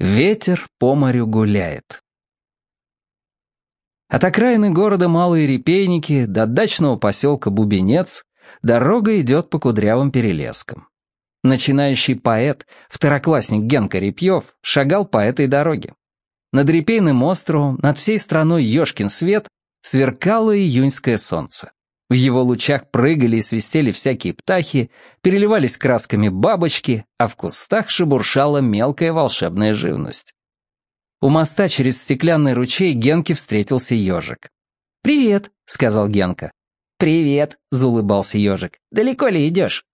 Ветер по морю гуляет. От окраины города Малые Репейники до дачного поселка Бубенец дорога идет по кудрявым перелескам. Начинающий поэт, второклассник Генка Репьев, шагал по этой дороге. Над Репейным островом, над всей страной Ёшкин свет, сверкало июньское солнце. В его лучах прыгали и свистели всякие птахи, переливались красками бабочки, а в кустах шебуршала мелкая волшебная живность. У моста через стеклянный ручей Генке встретился ежик. «Привет», — сказал Генка. «Привет», — заулыбался ежик. «Далеко ли идешь?»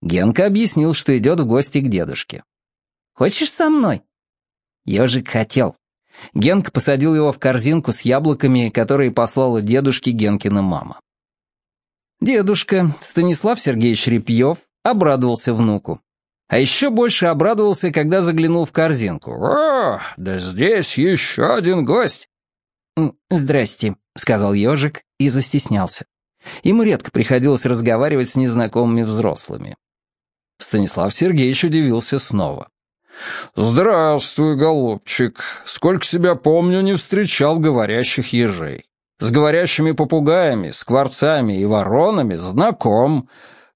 Генка объяснил, что идет в гости к дедушке. «Хочешь со мной?» Ежик хотел. Генка посадил его в корзинку с яблоками, которые послала дедушке Генкина мама. Дедушка, Станислав Сергеевич Репьев, обрадовался внуку. А еще больше обрадовался, когда заглянул в корзинку. «О, да здесь еще один гость!» «Здрасте», — сказал ежик и застеснялся. Ему редко приходилось разговаривать с незнакомыми взрослыми. Станислав Сергеевич удивился снова. «Здравствуй, голубчик. Сколько себя помню, не встречал говорящих ежей. С говорящими попугаями, скворцами и воронами знаком.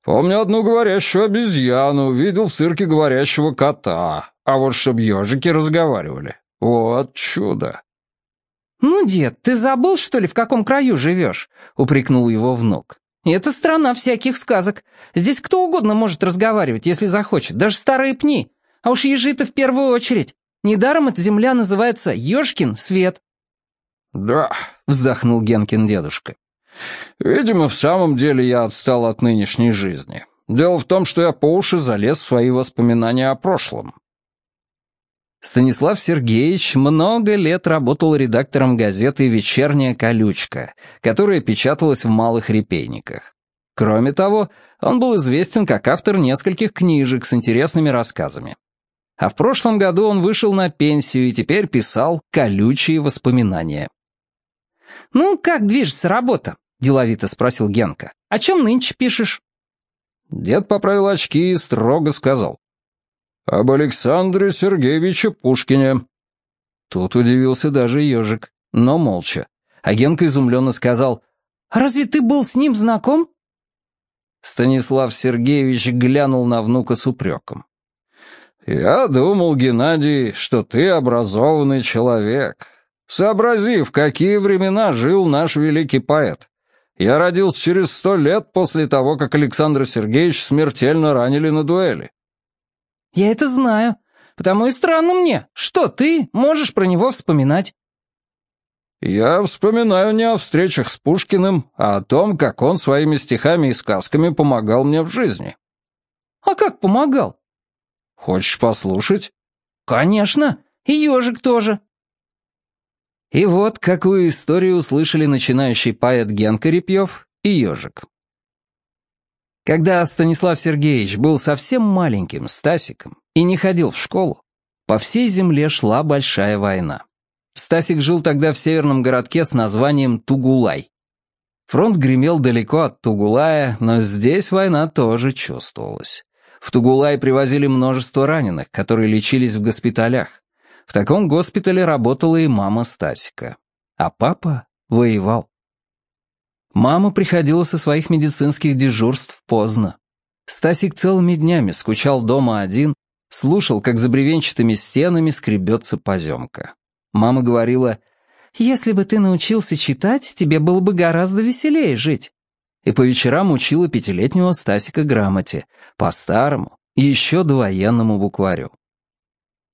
Помню одну говорящую обезьяну, видел в цирке говорящего кота. А вот чтоб ежики разговаривали. Вот чудо. «Ну, дед, ты забыл, что ли, в каком краю живешь?» — упрекнул его внук. «Это страна всяких сказок. Здесь кто угодно может разговаривать, если захочет, даже старые пни. А уж ежи-то в первую очередь. Недаром эта земля называется Ёшкин свет». «Да», — вздохнул Генкин дедушка. «Видимо, в самом деле я отстал от нынешней жизни. Дело в том, что я по уши залез в свои воспоминания о прошлом». Станислав Сергеевич много лет работал редактором газеты «Вечерняя колючка», которая печаталась в малых репейниках. Кроме того, он был известен как автор нескольких книжек с интересными рассказами. А в прошлом году он вышел на пенсию и теперь писал «Колючие воспоминания». «Ну, как движется работа?» — деловито спросил Генка. «О чем нынче пишешь?» Дед поправил очки и строго сказал. «Об Александре Сергеевиче Пушкине». Тут удивился даже ежик, но молча. А Генка изумленно сказал, «А разве ты был с ним знаком?» Станислав Сергеевич глянул на внука с упреком. «Я думал, Геннадий, что ты образованный человек. Сообрази, в какие времена жил наш великий поэт. Я родился через сто лет после того, как Александра Сергеевич смертельно ранили на дуэли. Я это знаю, потому и странно мне, что ты можешь про него вспоминать. Я вспоминаю не о встречах с Пушкиным, а о том, как он своими стихами и сказками помогал мне в жизни. А как помогал? Хочешь послушать? Конечно, и ежик тоже. И вот какую историю услышали начинающий поэт Генка Репьев и ежик. Когда Станислав Сергеевич был совсем маленьким Стасиком и не ходил в школу, по всей земле шла большая война. Стасик жил тогда в северном городке с названием Тугулай. Фронт гремел далеко от Тугулая, но здесь война тоже чувствовалась. В Тугулай привозили множество раненых, которые лечились в госпиталях. В таком госпитале работала и мама Стасика. А папа воевал. Мама приходила со своих медицинских дежурств поздно. Стасик целыми днями скучал дома один, слушал, как за бревенчатыми стенами скребется поземка. Мама говорила, «Если бы ты научился читать, тебе было бы гораздо веселее жить». И по вечерам учила пятилетнего Стасика грамоте, по-старому еще до военному букварю.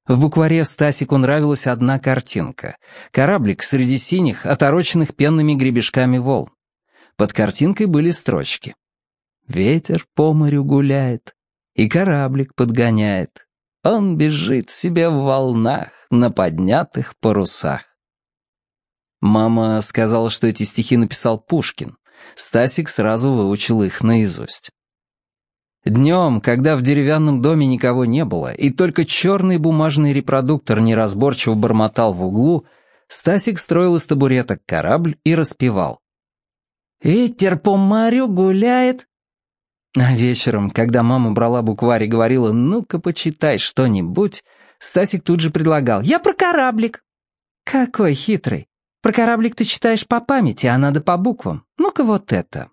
В букваре Стасику нравилась одна картинка. Кораблик среди синих, отороченных пенными гребешками волн. Под картинкой были строчки. «Ветер по морю гуляет, и кораблик подгоняет. Он бежит себе в волнах на поднятых парусах». Мама сказала, что эти стихи написал Пушкин. Стасик сразу выучил их наизусть. Днем, когда в деревянном доме никого не было, и только черный бумажный репродуктор неразборчиво бормотал в углу, Стасик строил из табуреток корабль и распевал. «Ветер по морю гуляет». А вечером, когда мама брала букварь и говорила «ну-ка, почитай что-нибудь», Стасик тут же предлагал. «Я про кораблик». «Какой хитрый. Про кораблик ты читаешь по памяти, а надо по буквам. Ну-ка вот это».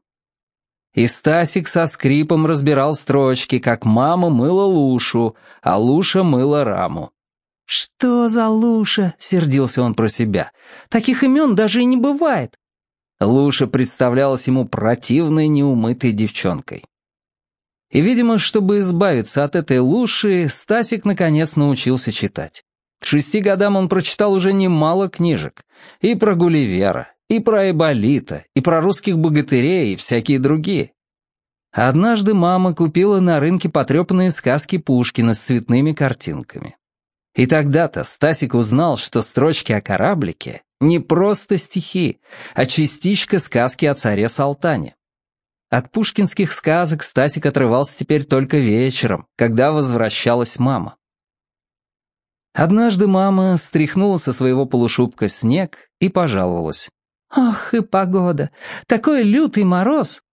И Стасик со скрипом разбирал строчки, как мама мыла Лушу, а Луша мыла раму. «Что за Луша?» — сердился он про себя. «Таких имен даже и не бывает». Луша представлялась ему противной, неумытой девчонкой. И, видимо, чтобы избавиться от этой Луши, Стасик наконец научился читать. К шести годам он прочитал уже немало книжек. И про Гулливера, и про Айболита, и про русских богатырей, и всякие другие. Однажды мама купила на рынке потрепанные сказки Пушкина с цветными картинками. И тогда-то Стасик узнал, что строчки о кораблике не просто стихи, а частичка сказки о царе Салтане. От пушкинских сказок Стасик отрывался теперь только вечером, когда возвращалась мама. Однажды мама стряхнула со своего полушубка снег и пожаловалась. «Ох и погода! Такой лютый мороз!»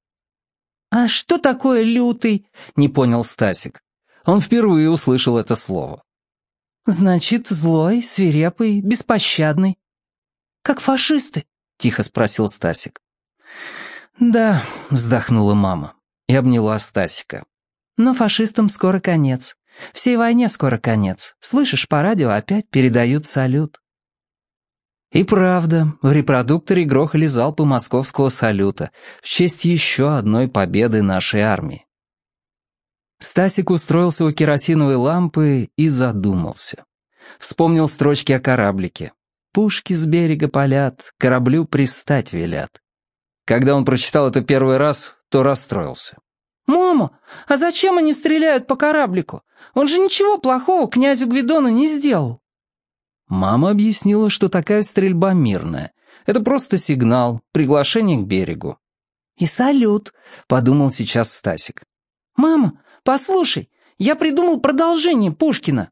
«А что такое лютый?» — не понял Стасик. Он впервые услышал это слово. «Значит, злой, свирепый, беспощадный». «Как фашисты?» — тихо спросил Стасик. «Да», — вздохнула мама и обняла Стасика. «Но фашистам скоро конец. Всей войне скоро конец. Слышишь, по радио опять передают салют». И правда, в репродукторе грохали залпы московского салюта в честь еще одной победы нашей армии. Стасик устроился у керосиновой лампы и задумался. Вспомнил строчки о кораблике. «Пушки с берега палят, кораблю пристать велят». Когда он прочитал это первый раз, то расстроился. «Мама, а зачем они стреляют по кораблику? Он же ничего плохого князю Гвидону не сделал». Мама объяснила, что такая стрельба мирная. Это просто сигнал, приглашение к берегу. «И салют», — подумал сейчас Стасик. «Мама, послушай, я придумал продолжение Пушкина».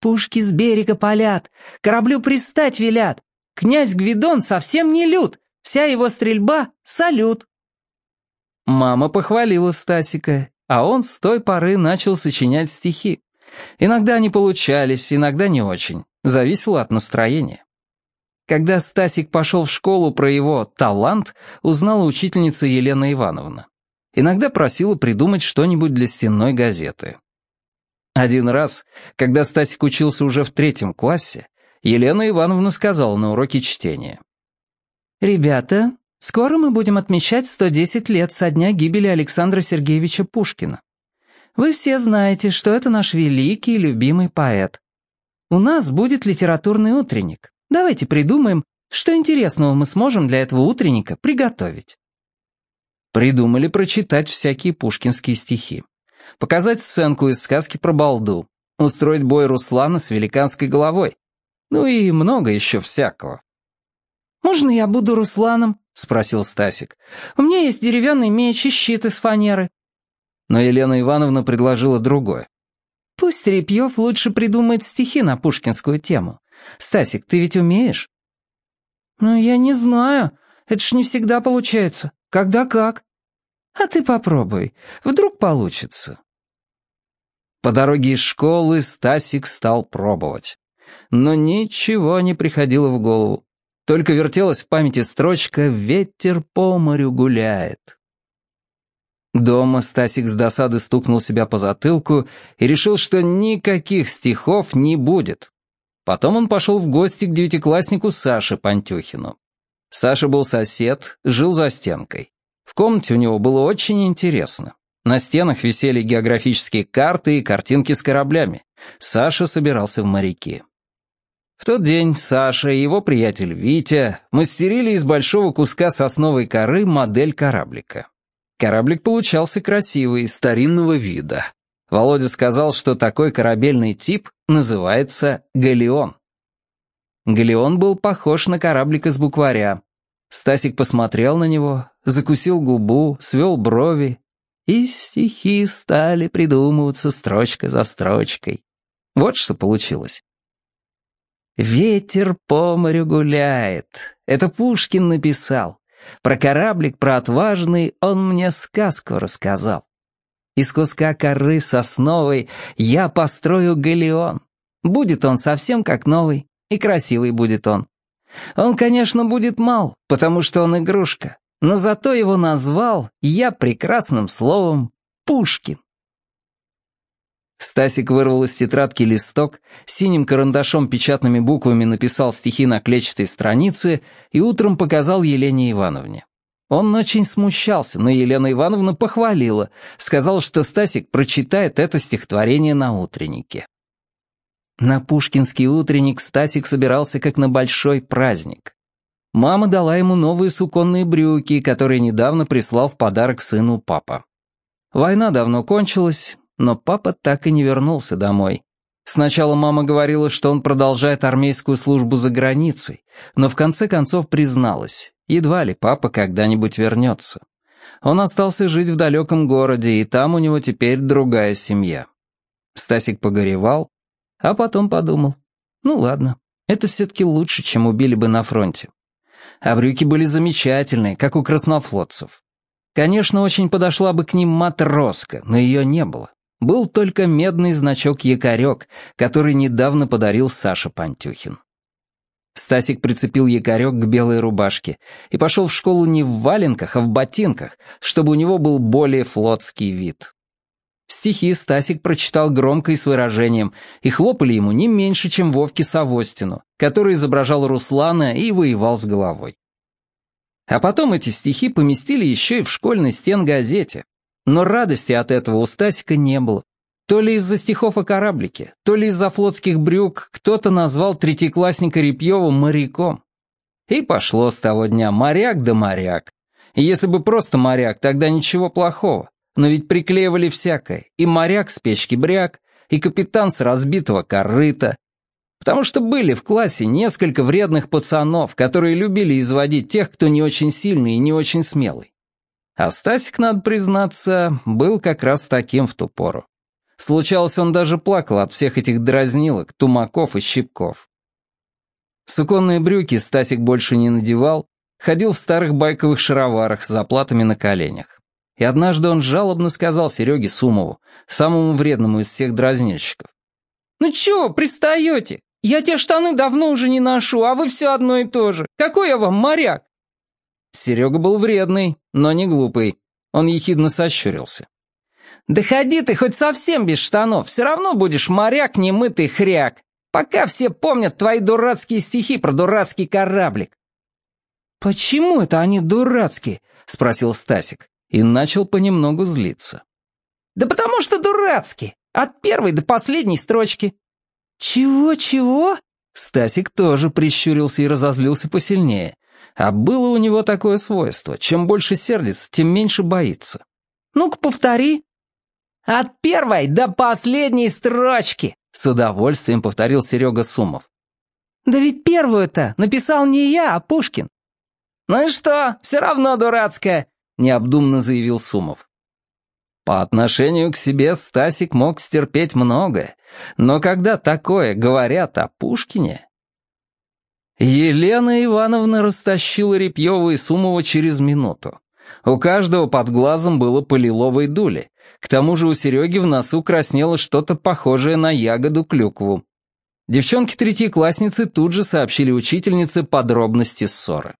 «Пушки с берега палят, кораблю пристать велят. Князь Гвидон совсем не лют, вся его стрельба — салют». Мама похвалила Стасика, а он с той поры начал сочинять стихи. Иногда они получались, иногда не очень. Зависело от настроения. Когда Стасик пошел в школу про его талант, узнала учительница Елена Ивановна. Иногда просила придумать что-нибудь для стенной газеты. Один раз, когда Стасик учился уже в третьем классе, Елена Ивановна сказала на уроке чтения. «Ребята, скоро мы будем отмечать 110 лет со дня гибели Александра Сергеевича Пушкина. Вы все знаете, что это наш великий любимый поэт. У нас будет литературный утренник. Давайте придумаем, что интересного мы сможем для этого утренника приготовить. Придумали прочитать всякие пушкинские стихи. Показать сценку из сказки про балду. Устроить бой Руслана с великанской головой. Ну и много еще всякого. «Можно я буду Русланом?» — спросил Стасик. «У меня есть деревянный меч и щит из фанеры». Но Елена Ивановна предложила другое. Пусть Репьев лучше придумает стихи на пушкинскую тему. Стасик, ты ведь умеешь? Ну, я не знаю. Это ж не всегда получается. Когда как. А ты попробуй. Вдруг получится. По дороге из школы Стасик стал пробовать. Но ничего не приходило в голову. Только вертелась в памяти строчка «Ветер по морю гуляет». Дома Стасик с досады стукнул себя по затылку и решил, что никаких стихов не будет. Потом он пошел в гости к девятикласснику Саше Пантюхину. Саша был сосед, жил за стенкой. В комнате у него было очень интересно. На стенах висели географические карты и картинки с кораблями. Саша собирался в моряки. В тот день Саша и его приятель Витя мастерили из большого куска сосновой коры модель кораблика. Кораблик получался красивый, старинного вида. Володя сказал, что такой корабельный тип называется галеон. Галеон был похож на кораблик из букваря. Стасик посмотрел на него, закусил губу, свел брови, и стихи стали придумываться строчка за строчкой. Вот что получилось. «Ветер по морю гуляет». Это Пушкин написал. Про кораблик, про отважный он мне сказку рассказал. Из куска коры сосновой я построю галеон. Будет он совсем как новый, и красивый будет он. Он, конечно, будет мал, потому что он игрушка, но зато его назвал я прекрасным словом Пушкин. Стасик вырвал из тетрадки листок, синим карандашом печатными буквами написал стихи на клетчатой странице и утром показал Елене Ивановне. Он очень смущался, но Елена Ивановна похвалила, сказала, что Стасик прочитает это стихотворение на утреннике. На пушкинский утренник Стасик собирался как на большой праздник. Мама дала ему новые суконные брюки, которые недавно прислал в подарок сыну папа. Война давно кончилась, но папа так и не вернулся домой. Сначала мама говорила, что он продолжает армейскую службу за границей, но в конце концов призналась, едва ли папа когда-нибудь вернется. Он остался жить в далеком городе, и там у него теперь другая семья. Стасик погоревал, а потом подумал, ну ладно, это все-таки лучше, чем убили бы на фронте. А брюки были замечательные, как у краснофлотцев. Конечно, очень подошла бы к ним матроска, но ее не было. Был только медный значок «Якорек», который недавно подарил Саша Пантюхин. Стасик прицепил якорек к белой рубашке и пошел в школу не в валенках, а в ботинках, чтобы у него был более флотский вид. Стихи Стасик прочитал громко и с выражением, и хлопали ему не меньше, чем Вовке Савостину, который изображал Руслана и воевал с головой. А потом эти стихи поместили еще и в школьной стенгазете. Но радости от этого у Стасика не было. То ли из-за стихов о кораблике, то ли из-за флотских брюк кто-то назвал третьеклассника Репьева моряком. И пошло с того дня моряк да моряк. И если бы просто моряк, тогда ничего плохого. Но ведь приклеивали всякое, и моряк с печки бряк, и капитан с разбитого корыта. Потому что были в классе несколько вредных пацанов, которые любили изводить тех, кто не очень сильный и не очень смелый. А Стасик, надо признаться, был как раз таким в ту пору. Случалось, он даже плакал от всех этих дразнилок, тумаков и щипков. Суконные брюки Стасик больше не надевал, ходил в старых байковых шароварах с заплатами на коленях. И однажды он жалобно сказал Сереге Сумову, самому вредному из всех дразнильщиков. «Ну чего, пристаете? Я те штаны давно уже не ношу, а вы все одно и то же. Какой я вам моряк?» Серега был вредный, но не глупый. Он ехидно сощурился. «Да ходи ты хоть совсем без штанов, все равно будешь моряк, немытый хряк, пока все помнят твои дурацкие стихи про дурацкий кораблик». «Почему это они дурацкие?» — спросил Стасик и начал понемногу злиться. «Да потому что дурацкий! От первой до последней строчки!» «Чего-чего?» Стасик тоже прищурился и разозлился посильнее. А было у него такое свойство. Чем больше сердится, тем меньше боится. «Ну-ка, повтори». «От первой до последней строчки», — с удовольствием повторил Серега Сумов. «Да ведь первую-то написал не я, а Пушкин». «Ну и что, все равно дурацкая необдуманно заявил Сумов. По отношению к себе Стасик мог стерпеть многое, но когда такое говорят о Пушкине... Елена Ивановна растащила Репьева и Сумова через минуту. У каждого под глазом было по лиловой дуле. К тому же у Сереги в носу краснело что-то похожее на ягоду клюкву. Девчонки-третьеклассницы тут же сообщили учительнице подробности ссоры.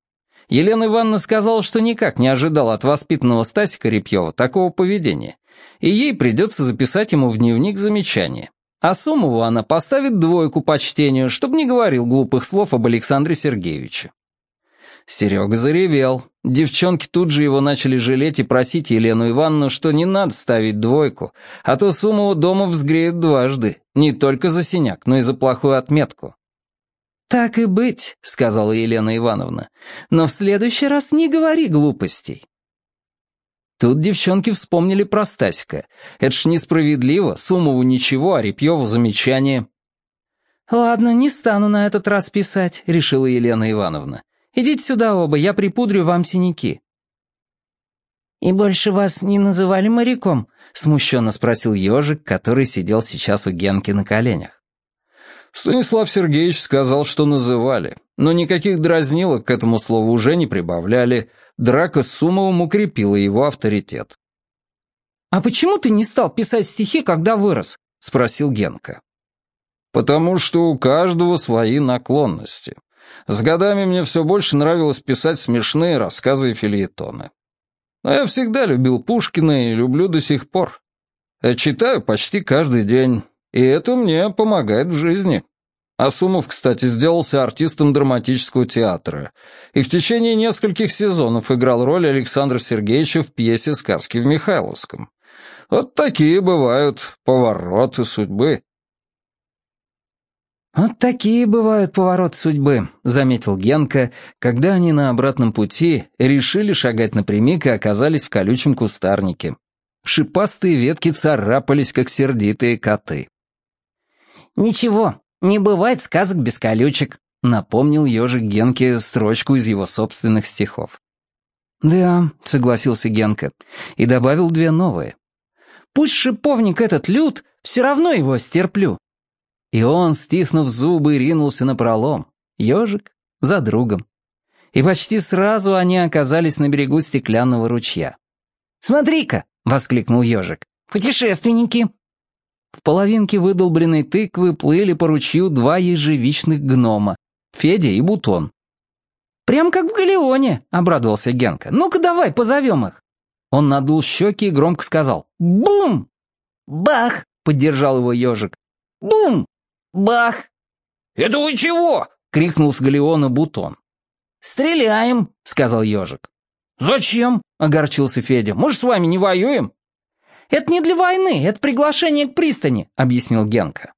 Елена Ивановна сказала, что никак не ожидала от воспитанного Стасика Репьева такого поведения, и ей придется записать ему в дневник замечание. А Сумову она поставит двойку по чтению, чтобы не говорил глупых слов об Александре Сергеевиче. Серега заревел. Девчонки тут же его начали жалеть и просить Елену Ивановну, что не надо ставить двойку, а то Сумову дома взгреют дважды, не только за синяк, но и за плохую отметку. «Так и быть», — сказала Елена Ивановна, «но в следующий раз не говори глупостей». Тут девчонки вспомнили про Стасика. Это ж несправедливо, Сумову ничего, а Репьеву замечание. «Ладно, не стану на этот раз писать», — решила Елена Ивановна. «Идите сюда оба, я припудрю вам синяки». «И больше вас не называли моряком?» — смущенно спросил ежик, который сидел сейчас у Генки на коленях. Станислав Сергеевич сказал, что называли, но никаких дразнилок к этому слову уже не прибавляли. Драка с Сумовым укрепила его авторитет. «А почему ты не стал писать стихи, когда вырос?» — спросил Генка. Потому что у каждого свои наклонности. С годами мне все больше нравилось писать смешные рассказы и фильетоны. Но я всегда любил Пушкина и люблю до сих пор. Я читаю почти каждый день, и это мне помогает в жизни. Асумов, кстати, сделался артистом драматического театра и в течение нескольких сезонов играл роль Александра Сергеевича в пьесе «Сказки в Михайловском». Вот такие бывают повороты судьбы. «Вот такие бывают повороты судьбы», — заметил Генка, когда они на обратном пути решили шагать напрямик и оказались в колючем кустарнике. Шипастые ветки царапались, как сердитые коты. «Ничего, не бывает сказок без колючек», — напомнил ежик Генке строчку из его собственных стихов. «Да», — согласился Генка, и добавил две новые. «Пусть шиповник этот лют, все равно его стерплю». И он, стиснув зубы, ринулся на пролом. Ежик за другом. И почти сразу они оказались на берегу стеклянного ручья. «Смотри-ка!» — воскликнул ежик. «Путешественники!» В половинке выдолбленной тыквы плыли по ручью два ежевичных гнома — Федя и Бутон. «Прям как в Галеоне», — обрадовался Генка. «Ну-ка давай, позовем их». Он надул щеки и громко сказал «Бум!» «Бах!» — поддержал его ежик. «Бум! Бах!» «Это вы чего?» — крикнул с Галеона Бутон. «Стреляем», — сказал ежик. «Зачем?» — огорчился Федя. «Мы ж с вами не воюем». «Это не для войны, это приглашение к пристани», — объяснил Генка.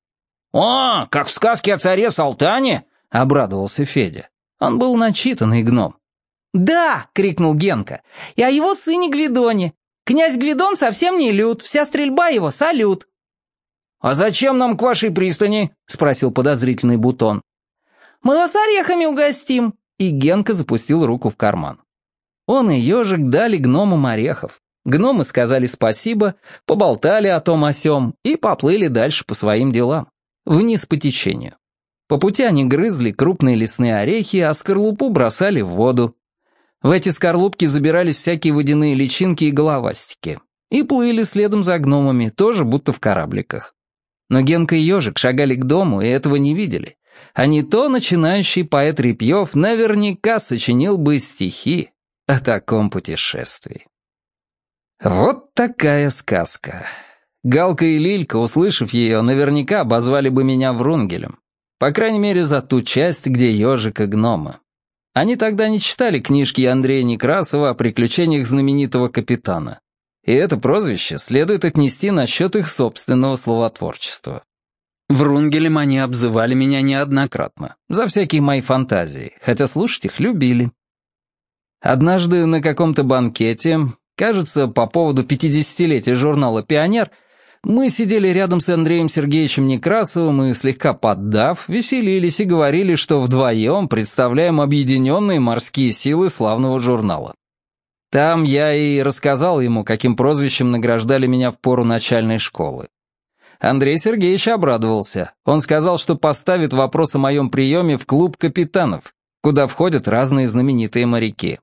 «О, как в сказке о царе Салтане?» — обрадовался Федя. Он был начитанный гном. «Да!» — крикнул Генка. «И о его сыне Гвидоне. Князь Гвидон совсем не лют, вся стрельба его — салют». «А зачем нам к вашей пристани?» — спросил подозрительный Бутон. «Мы вас орехами угостим!» И Генка запустил руку в карман. Он и ежик дали гномам орехов. Гномы сказали спасибо, поболтали о том о сём и поплыли дальше по своим делам, вниз по течению. По пути они грызли крупные лесные орехи, а скорлупу бросали в воду. В эти скорлупки забирались всякие водяные личинки и головастики. И плыли следом за гномами, тоже будто в корабликах. Но Генка и Ежик шагали к дому и этого не видели. А не то начинающий поэт Репьев наверняка сочинил бы стихи о таком путешествии. Вот такая сказка. Галка и Лилька, услышав ее, наверняка обозвали бы меня Врунгелем. По крайней мере, за ту часть, где ежика гнома. Они тогда не читали книжки Андрея Некрасова о приключениях знаменитого капитана. И это прозвище следует отнести на счет их собственного словотворчества. Врунгелем они обзывали меня неоднократно, за всякие мои фантазии, хотя слушать их любили. Однажды на каком-то банкете, кажется, по поводу 50-летия журнала «Пионер», мы сидели рядом с Андреем Сергеевичем Некрасовым и, слегка поддав, веселились и говорили, что вдвоем представляем объединенные морские силы славного журнала. Там я и рассказал ему, каким прозвищем награждали меня в пору начальной школы. Андрей Сергеевич обрадовался. Он сказал, что поставит вопрос о моем приеме в клуб капитанов, куда входят разные знаменитые моряки.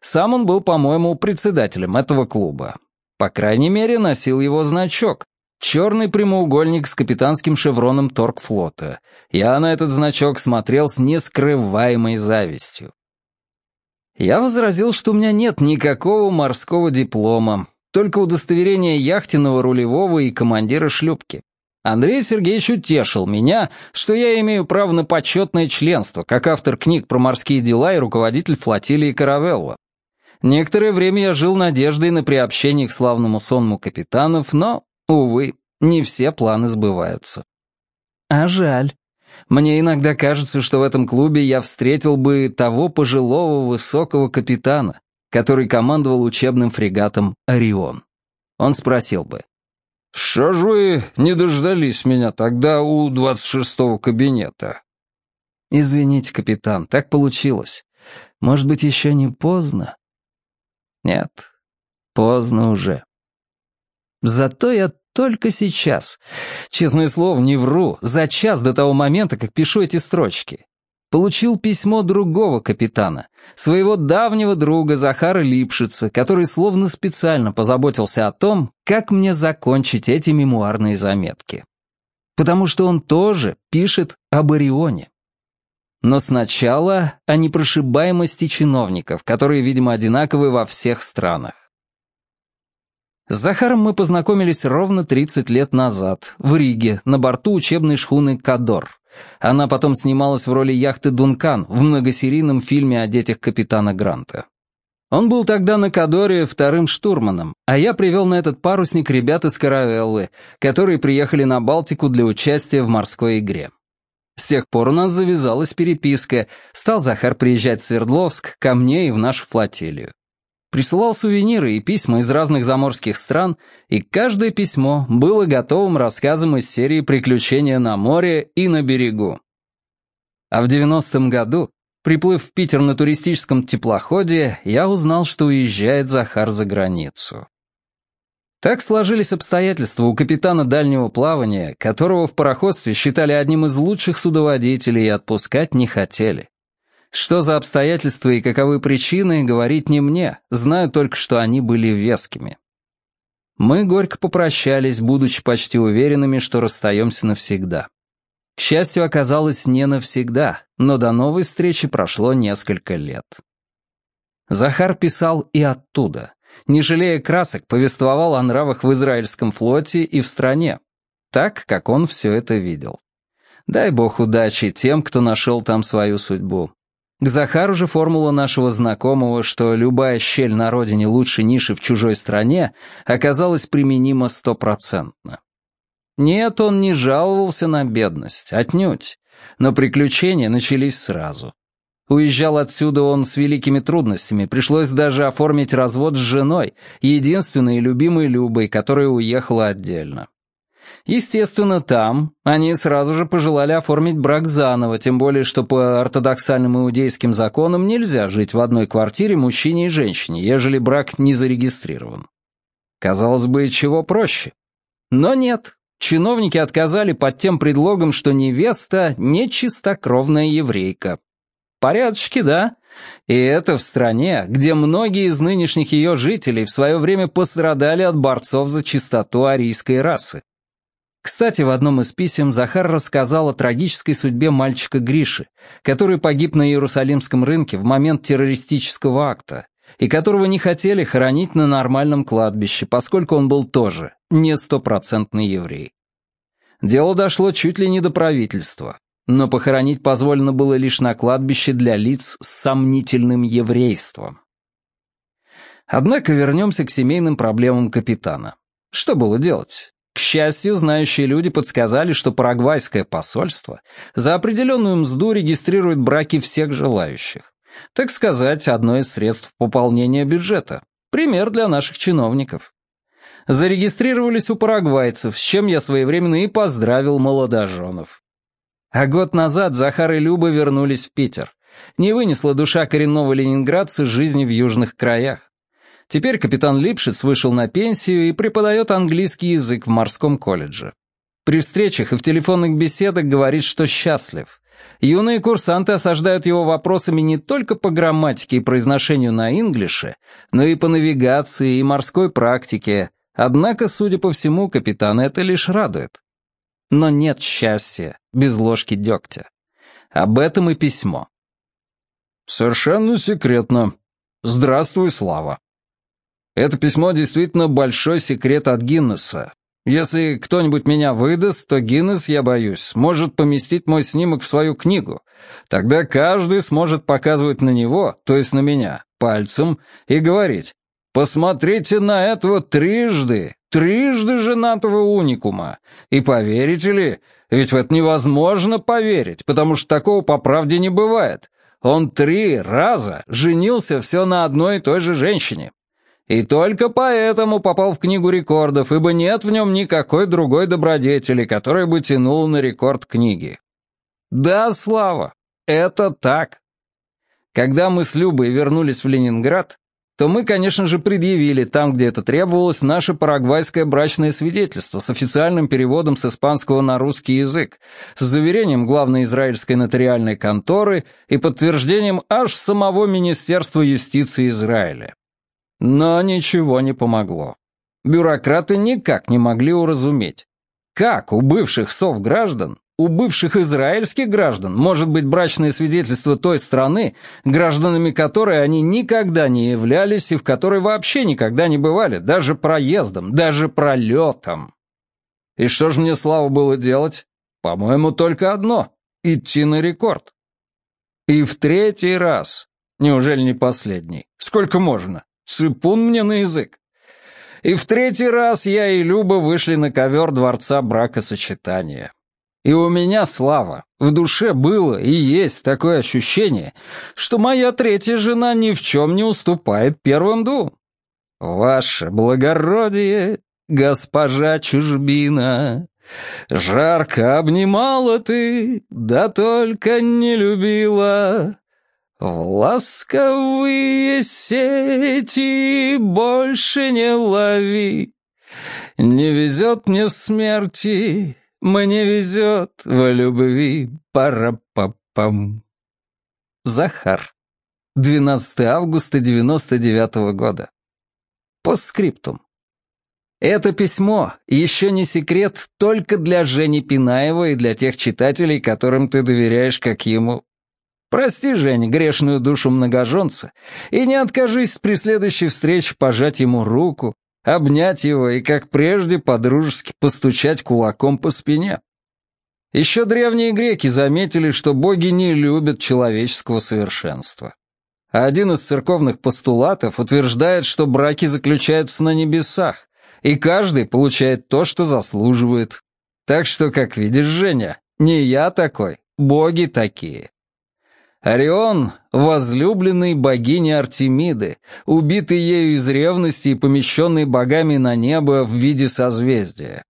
Сам он был, по-моему, председателем этого клуба. По крайней мере, носил его значок. Черный прямоугольник с капитанским шевроном торгфлота. Я на этот значок смотрел с нескрываемой завистью. Я возразил, что у меня нет никакого морского диплома, только удостоверение яхтенного рулевого и командира шлюпки. Андрей Сергеевич утешил меня, что я имею право на почетное членство, как автор книг про морские дела и руководитель флотилии Каравелла. Некоторое время я жил надеждой на приобщение к славному сонму капитанов, но, увы, не все планы сбываются. А жаль. Мне иногда кажется, что в этом клубе я встретил бы того пожилого высокого капитана, который командовал учебным фрегатом «Орион». Он спросил бы, «Что ж вы не дождались меня тогда у двадцать шестого кабинета?» «Извините, капитан, так получилось. Может быть, еще не поздно?» Нет, поздно уже. Зато я только сейчас, честное слово, не вру, за час до того момента, как пишу эти строчки, получил письмо другого капитана, своего давнего друга Захара Липшица, который словно специально позаботился о том, как мне закончить эти мемуарные заметки. потому что он тоже пишет об Орионе. Но сначала о непрошибаемости чиновников, которые, видимо, одинаковы во всех странах. С Захаром мы познакомились ровно 30 лет назад, в Риге, на борту учебной шхуны «Кадор». Она потом снималась в роли яхты «Дункан» в многосерийном фильме о детях капитана Гранта. Он был тогда на Кадоре вторым штурманом, а я привел на этот парусник ребят из Каравеллы, которые приехали на Балтику для участия в морской игре. Тех пор у нас завязалась переписка, стал Захар приезжать в Свердловск, ко мне и в нашу флотилию. Присылал сувениры и письма из разных заморских стран, и каждое письмо было готовым рассказом из серии «Приключения на море и на берегу». А в 90-м году Приплыв в Питер на туристическом теплоходе, я узнал, что уезжает Захар за границу. Так сложились обстоятельства у капитана дальнего плавания, которого в пароходстве считали одним из лучших судоводителей и отпускать не хотели. Что за обстоятельства и каковы причины, говорить не мне, знаю только, что они были вескими. Мы горько попрощались, будучи почти уверенными, что расстаемся навсегда. К счастью, оказалось не навсегда, но до новой встречи прошло несколько лет. Захар писал и оттуда. Не жалея красок, повествовал о нравах в израильском флоте и в стране, так, как он все это видел. Дай бог удачи тем, кто нашел там свою судьбу. К Захару же формула нашего знакомого, что любая щель на родине лучше ниши в чужой стране, оказалась применима стопроцентно. Нет, он не жаловался на бедность, отнюдь. Но приключения начались сразу. Уезжал отсюда он с великими трудностями, пришлось даже оформить развод с женой, единственной и любимой Любой, которая уехала отдельно. Естественно, там они сразу же пожелали оформить брак заново, тем более, что по ортодоксальным иудейским законам нельзя жить в одной квартире мужчине и женщине, ежели брак не зарегистрирован. Казалось бы, чего проще. Но нет, Чиновники отказали под тем предлогом, что невеста не чистокровная еврейка. Порядочки, да? И это в стране, где многие из нынешних ее жителей в свое время пострадали от борцов за чистоту арийской расы. Кстати, в одном из писем Захар рассказал о трагической судьбе мальчика Гриши, который погиб на Иерусалимском рынке в момент террористического акта, и которого не хотели хоронить на нормальном кладбище, поскольку он был тоже не стопроцентный еврей. Дело дошло чуть ли не до правительства, но похоронить позволено было лишь на кладбище для лиц с сомнительным еврейством. Однако вернемся к семейным проблемам капитана. Что было делать? К счастью, знающие люди подсказали, что парагвайское посольство за определенную мзду регистрирует браки всех желающих. Так сказать, одно из средств пополнения бюджета. Пример для наших чиновников. Зарегистрировались у парагвайцев, с чем я своевременно и поздравил молодоженов. А год назад Захар и Люба вернулись в Питер. Не вынесла душа коренного ленинградца жизни в южных краях. Теперь капитан Липшиц вышел на пенсию и преподает английский язык в морском колледже. При встречах и в телефонных беседах говорит, что счастлив. Юные курсанты осаждают его вопросами не только по грамматике и произношению на инглише, но и по навигации и морской практике. Однако, судя по всему, капитана это лишь радует. Но нет счастья без ложки дегтя. Об этом и письмо. «Совершенно секретно. Здравствуй, Слава. Это письмо действительно большой секрет от Гиннесса, если кто-нибудь меня выдаст, то Гиннес, я боюсь, может поместить мой снимок в свою книгу. Тогда каждый сможет показывать на него, то есть на меня, пальцем и говорить «Посмотрите на этого трижды, трижды женатого уникума». И поверите ли, ведь в это невозможно поверить, потому что такого по правде не бывает. Он три раза женился все на одной и той же женщине. И только поэтому попал в книгу рекордов, ибо нет в нем никакой другой добродетели, которая бы тянула на рекорд книги. Да, Слава, это так. Когда мы с Любой вернулись в Ленинград, то мы, конечно же, предъявили там, где это требовалось, наше парагвайское брачное свидетельство с официальным переводом с испанского на русский язык, с заверением главной израильской нотариальной конторы и подтверждением аж самого Министерства юстиции Израиля. Но ничего не помогло. Бюрократы никак не могли уразуметь. как у бывших совграждан, у бывших израильских граждан может быть брачное свидетельство той страны, гражданами которой они никогда не являлись и в которой вообще никогда не бывали, даже проездом, даже пролетом. И что же мне, Слава, было делать? По-моему, только одно — идти на рекорд. И в третий раз, неужели не последний, сколько можно, цыпун мне на язык. И в третий раз я и Люба вышли на ковер дворца бракосочетания. И у меня, Слава, в душе было и есть такое ощущение, что моя третья жена ни в чем не уступает первым двум. Ваше благородие, госпожа чужбина, жарко обнимала ты, да только не любила. В ласковые сети больше не лови, не везет мне в смерти, мне везет в любви, пара-па-пам. Захар. 12 августа 99 -го года. Постскриптум. Это письмо еще не секрет только для Жени Пинаева и для тех читателей, которым ты доверяешь как ему. Прости, Жень, грешную душу многоженца, и не откажись при следующей встрече пожать ему руку, обнять его и, как прежде, подружески постучать кулаком по спине. Еще древние греки заметили, что боги не любят человеческого совершенства. А один из церковных постулатов утверждает, что браки заключаются на небесах, и каждый получает то, что заслуживает. Так что, как видишь, Женя, не я такой, боги такие. Орион — возлюбленный богини Артемиды, убитый ею из ревности и помещенный богами на небо в виде созвездия.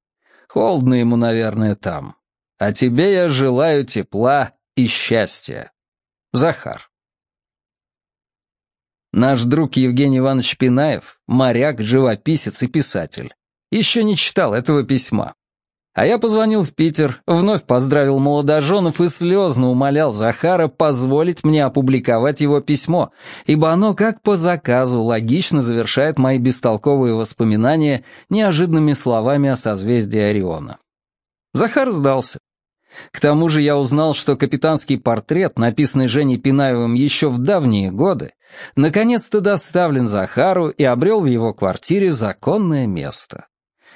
Холодно ему, наверное, там. А тебе я желаю тепла и счастья. Захар. Наш друг Евгений Иванович Пинаев — моряк, живописец и писатель. Еще не читал этого письма. А я позвонил в Питер, вновь поздравил молодоженов и слезно умолял Захара позволить мне опубликовать его письмо, ибо оно, как по заказу, логично завершает мои бестолковые воспоминания неожиданными словами о созвездии Ориона. Захар сдался. К тому же я узнал, что капитанский портрет, написанный Женей Пинаевым еще в давние годы, наконец-то доставлен Захару и обрел в его квартире законное место.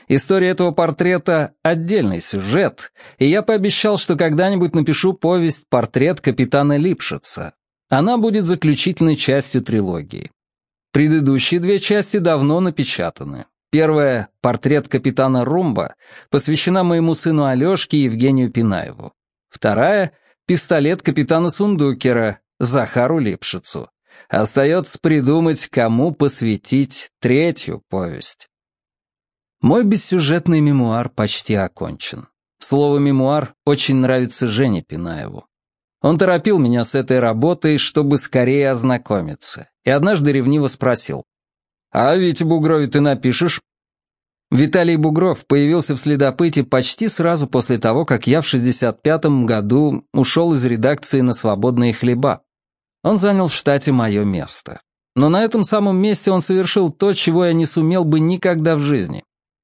История этого портрета — отдельный сюжет, и я пообещал, что когда-нибудь напишу повесть «Портрет капитана Липшица». Она будет заключительной частью трилогии. Предыдущие две части давно напечатаны. Первая «Портрет капитана Румба» посвящена моему сыну Алешке и Евгению Пинаеву. Вторая «Пистолет капитана Сундукера» Захару Липшицу. Остается придумать, кому посвятить третью повесть. Мой бессюжетный мемуар почти окончен. Слово «мемуар» очень нравится Жене Пинаеву. Он торопил меня с этой работой, чтобы скорее ознакомиться, и однажды ревниво спросил, «А Вите Бугрове ты напишешь?» Виталий Бугров появился в «Следопыте» почти сразу после того, как я в 65-м году ушел из редакции на «Свободные хлеба». Он занял в штате мое место. Но на этом самом месте он совершил то, чего я не сумел бы никогда в жизни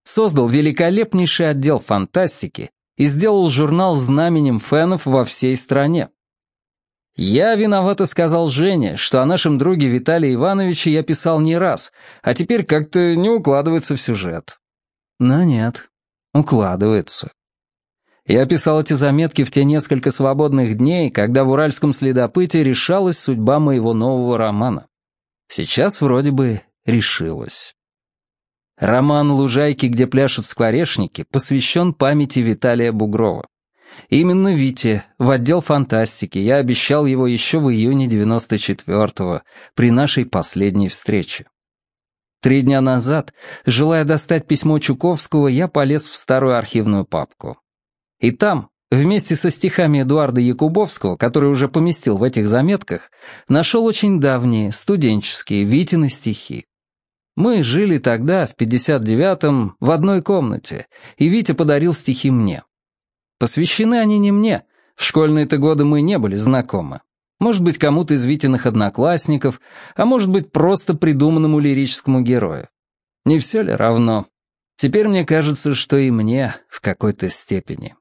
создал великолепнейший отдел фантастики и сделал журнал знаменем фенов во всей стране. Я виновато сказал Жене, что о нашем друге Виталии Ивановиче я писал не раз, а теперь как-то не укладывается в сюжет. Но нет, укладывается. Я писал эти заметки в те несколько свободных дней, когда в уральском следопыте решалась судьба моего нового романа. Сейчас вроде бы решилась. Роман «Лужайки, где пляшут скворечники» посвящен памяти Виталия Бугрова. Именно Вите, в отдел фантастики, я обещал его еще в июне 94-го, при нашей последней встрече. Три дня назад, желая достать письмо Чуковского, я полез в старую архивную папку. И там, вместе со стихами Эдуарда Якубовского, который уже поместил в этих заметках, нашел очень давние, студенческие, Витины стихи. Мы жили тогда, в 59-м, в одной комнате, и Витя подарил стихи мне. Посвящены они не мне, в школьные-то годы мы не были знакомы. Может быть, кому-то из Витиных одноклассников, а может быть, просто придуманному лирическому герою. Не все ли равно? Теперь мне кажется, что и мне в какой-то степени.